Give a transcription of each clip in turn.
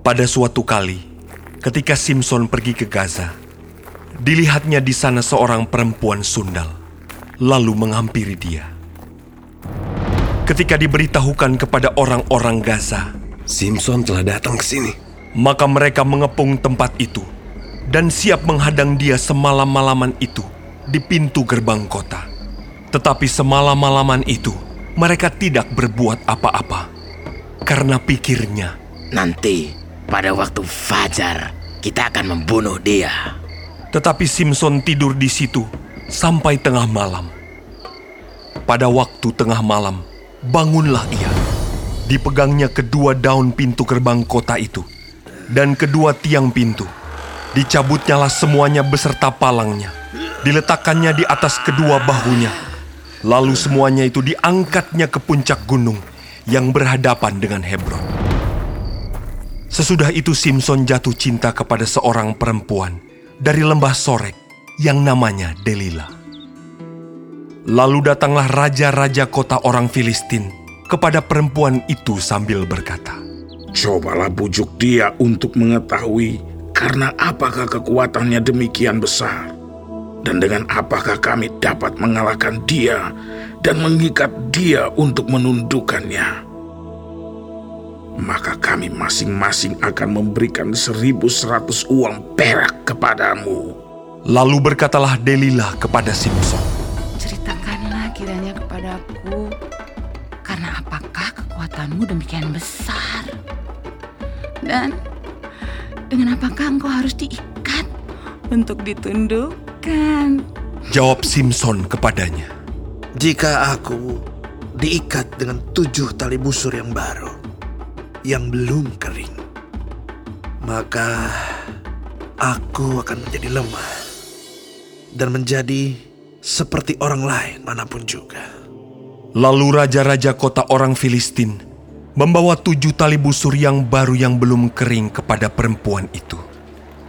Pada suatu kali, ketika Simpson pergi ke Gaza, dilihatnya di sana seorang perempuan sundal, lalu menghampiri dia. Ketika diberitahukan kepada orang-orang Gaza, Simpson telah datang ke sini. maka mereka mengepung tempat itu dan siap menghadang dia semalam-malaman itu di pintu gerbang kota. Tetapi semalam-malaman itu mereka tidak berbuat apa-apa karena pikirnya Nanti pada waktu fajar kita akan membunuh dia. Tetapi Simpson tidur di situ sampai tengah malam. Pada waktu tengah malam, bangunlah ia. Dipegangnya kedua daun pintu gerbang kota itu dan kedua tiang pintu. Dicabutnyalah semuanya beserta palangnya. Diletakkannya di atas kedua bahunya. Lalu semuanya itu diangkatnya ke puncak gunung yang berhadapan dengan Hebron. Sesudah itu Simpson jatuh cinta kepada seorang perempuan dari lembah Sorek yang namanya Delila. Lalu datanglah raja-raja kota orang Filistin kepada perempuan itu sambil berkata, Cobalah bujuk dia untuk mengetahui karena apakah kekuatannya demikian besar. Dan dengan apakah kami dapat mengalahkan dia dan mengikat dia untuk menundukkannya. Maka kami masing-masing akan memberikan seribu seratus uang perak kepadamu. Lalu berkatalah Delila kepada Simpson, Ceritakanlah kiranya kepadaku, karena apakah kekuatanmu demikian besar? Dan dengan apakah engkau harus diikat untuk ditundukkan? Jawab Simpson kepadanya, Jika aku diikat dengan tujuh tali busur yang baru, yang belum kering, maka aku akan menjadi lemah dan menjadi seperti orang lain mana pun juga. Lalu raja-raja kota orang Filistin membawa tujuh tali busur yang baru yang belum kering kepada perempuan itu.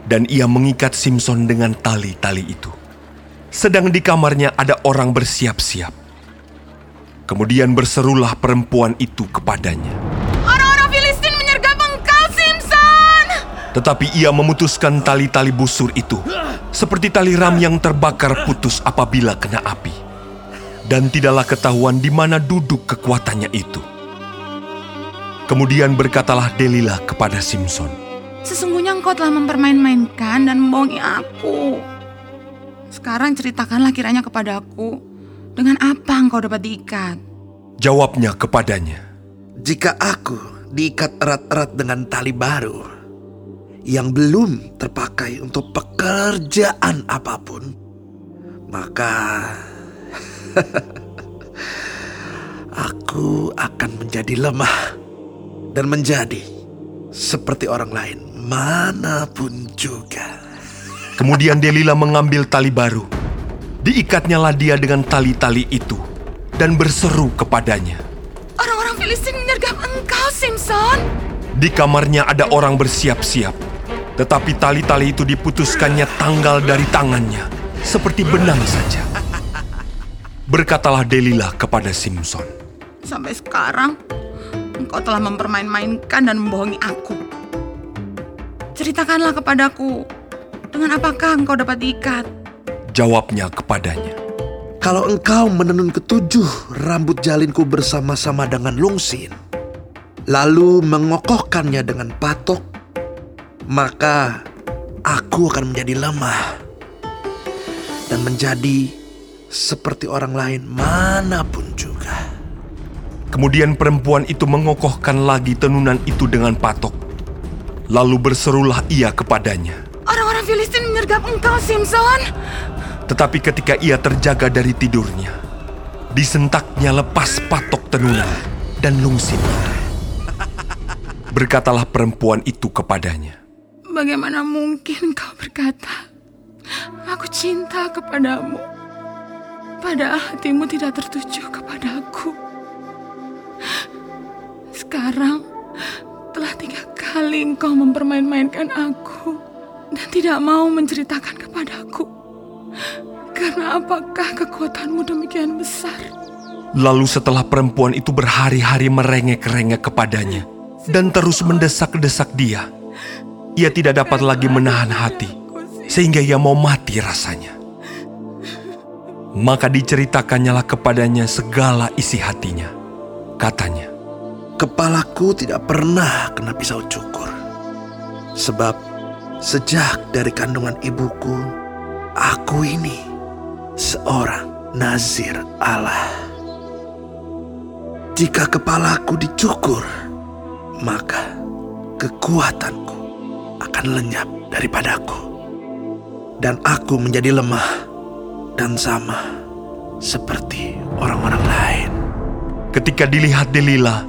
Dan ia mengikat Simpson dengan tali-tali itu. Sedang di kamarnya ada orang bersiap-siap. Kemudian berserulah perempuan itu kepadanya. Tetapi ia memutuskan tali-tali busur itu, seperti tali ram yang terbakar putus apabila kena api. Dan tidaklah ketahuan di mana duduk kekuatannya itu. Kemudian berkatalah Delila kepada Simpson, Sesungguhnya engkau telah mempermain-mainkan dan membohongi aku. Sekarang ceritakanlah kiranya kepadaku, dengan apa engkau dapat diikat? Jawabnya kepadanya, Jika aku diikat erat-erat dengan tali baru yang belum terpakai untuk pekerjaan apa pun, maka aku akan menjadi lemah dan menjadi seperti orang lain mana pun juga. Kemudian Delila mengambil tali baru. Diikatnyalah dia dengan tali-tali itu dan berseru kepadanya. Orang-orang Filistin menyergap engkau, Simpson! Di kamarnya ada orang bersiap-siap. Tetapi tali-tali itu diputuskannya tanggal dari tangannya. Seperti benang saja. Berkatalah Delila kepada Simpson. Sampai sekarang, engkau telah mempermain-mainkan dan membohongi aku. Ceritakanlah kepadaku, dengan apakah engkau dapat diikat? Jawabnya kepadanya. Kalau engkau menenun ketujuh rambut jalinku bersama-sama dengan lungsin, lalu mengokohkannya dengan patok, maka aku akan menjadi lemah dan menjadi seperti orang lain mana pun juga. Kemudian perempuan itu mengokohkan lagi tenunan itu dengan patok. Lalu berserulah ia kepadanya. Orang-orang Filistin menyergap engkau, Simpson! Tetapi ketika ia terjaga dari tidurnya, disentaknya lepas patok tenunan dan lungsin itu. Berkatalah perempuan itu kepadanya. Bagaimana mungkin kau berkata, Aku cinta kepadamu, padahal hatimu tidak tertuju kepadaku. Sekarang telah tiga kali engkau mempermain-mainkan aku dan tidak mau menceritakan kepadaku. Karena apakah kekuatanmu demikian besar? Lalu setelah perempuan itu berhari-hari merengek-rengek kepadanya dan terus mendesak-desak dia, ia tidak dapat lagi menahan hati, sehingga ia mau mati rasanya. Maka diceritakannya kepadanya segala isi hatinya. Katanya, Kepalaku tidak pernah kena pisau cukur. Sebab sejak dari kandungan ibuku, aku ini seorang nazir Allah. Jika kepalaku dicukur, maka kekuatanku akan lenyap daripadaku. Dan aku menjadi lemah dan sama seperti orang-orang lain. ketika dilihat Delila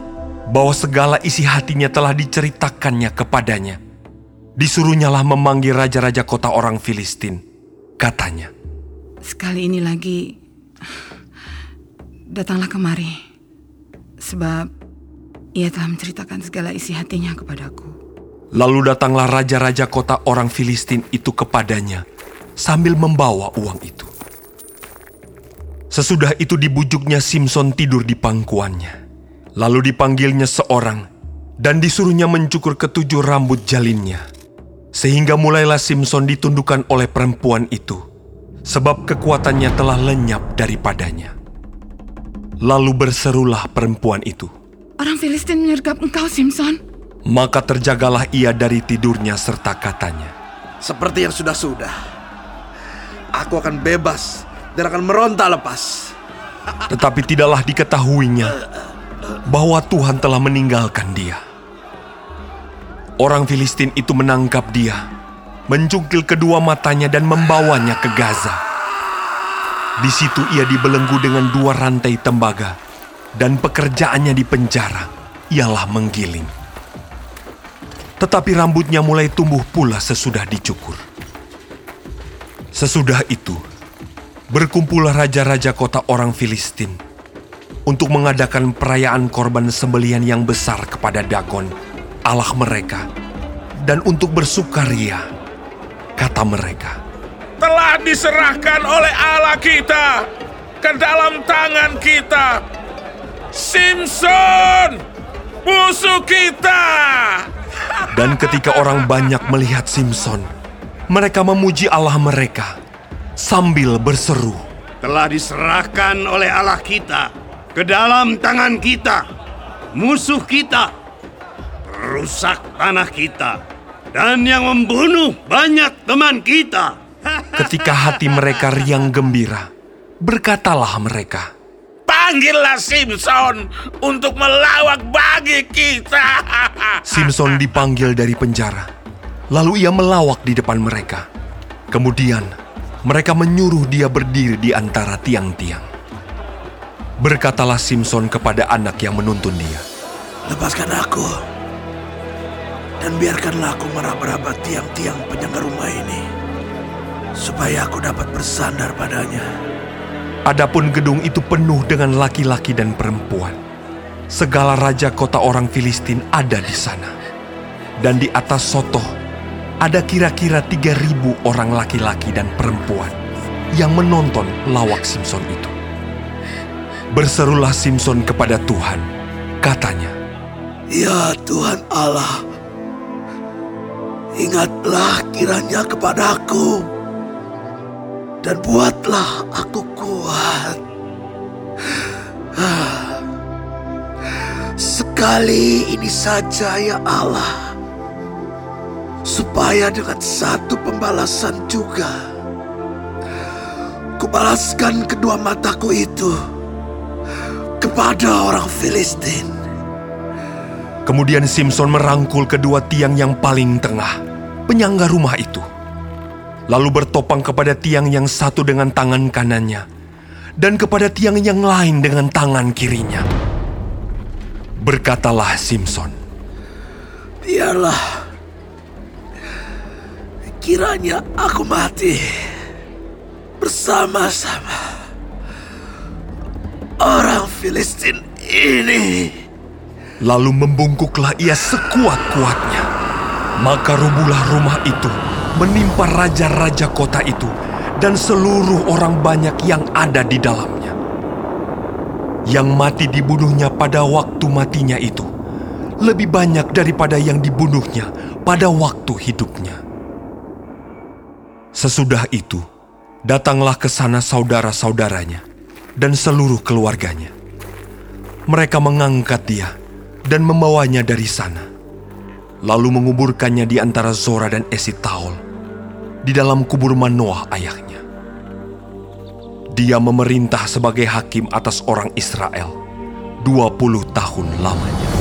bahwa segala isi hatinya telah diceritakannya kepadanya, disuruhnyalah memanggil raja-raja kota orang Filistin. Katanya, Sekali ini lagi, datanglah kemari. Sebab ia telah menceritakan segala isi hatinya kepadaku. Lalu datanglah raja-raja kota orang Filistin itu kepadanya sambil membawa uang itu. Sesudah itu dibujuknya Simpson tidur di pangkuannya. Lalu dipanggilnya seorang dan disuruhnya mencukur ketujuh rambut jalinnya. Sehingga mulailah Simpson ditundukkan oleh perempuan itu, sebab kekuatannya telah lenyap daripadanya. Lalu berserulah perempuan itu. Orang Filistin menyergap engkau, Simpson. Maka terjagalah ia dari tidurnya serta katanya, Seperti yang sudah-sudah. Aku akan bebas dan akan meronta lepas. Tetapi tidaklah diketahuinya bahwa Tuhan telah meninggalkan dia. Orang Filistin itu menangkap dia, mencungkil kedua matanya dan membawanya ke Gaza. Di situ ia dibelenggu dengan dua rantai tembaga, dan pekerjaannya di penjara ialah menggiling. Tetapi rambutnya mulai tumbuh pula sesudah dicukur. Sesudah itu, berkumpullah raja-raja kota orang Filistin untuk mengadakan perayaan korban sembelian yang besar kepada Dagon, Allah mereka, dan untuk bersukaria, kata mereka. telah diserahkan oleh Allah kita ke dalam tangan kita. Simpson, musuh kita. Dan ketika orang banyak melihat Simpson, mereka memuji Allah mereka sambil berseru, telah diserahkan oleh Allah kita ke dalam tangan kita, musuh kita, rusak tanah kita, dan yang membunuh banyak teman kita. ketika hati mereka riang gembira, berkatalah mereka, Panggillah Simpson untuk melawak bagi kita. Simpson dipanggil dari penjara. Lalu ia melawak di depan mereka. Kemudian mereka menyuruh dia berdiri di antara tiang-tiang. Berkatalah Simpson kepada anak yang menuntun dia. Lepaskan aku. Dan biarkanlah aku meraba-raba tiang-tiang penyangga rumah ini. Supaya aku dapat bersandar padanya. Adapun gedung itu penuh dengan laki-laki dan perempuan. Segala raja kota orang Filistin ada di sana. Dan di atas Sotoh ada kira-kira 3.000 orang laki-laki dan perempuan yang menonton lawak Simpson itu. Berserulah Simpson kepada Tuhan, katanya, Ya Tuhan Allah. Ingatlah kiranya kepadaku. Dan buatlah aku kuat. Sekali ini saja ya Allah. Supaya dengan satu pembalasan juga. Kubalaskan kedua mataku itu. Kepada orang Filistin. Kemudian Simpson merangkul kedua tiang yang paling tengah, penyangga rumah itu. Lalu bertopang kepada tiang yang satu dengan tangan kanannya, dan kepada tiang yang lain dengan tangan kirinya. Berkatalah Simpson, Biarlah kiranya aku mati bersama-sama orang Filistin ini. lalu membungkuklah ia sekuat-kuatnya. Maka rubuhlah rumah itu, menimpa raja-raja kota itu, dan seluruh orang banyak yang ada di dalamnya. Yang mati dibunuhnya pada waktu matinya itu, lebih banyak daripada yang dibunuhnya pada waktu hidupnya. Sesudah itu, datanglah ke sana saudara-saudaranya dan seluruh keluarganya. Mereka mengangkat dia dan membawanya dari sana, lalu menguburkannya di antara Zora dan Esitaol di dalam kubur Manoah ayahnya. Dia memerintah sebagai hakim atas orang Israel 20 tahun lamanya.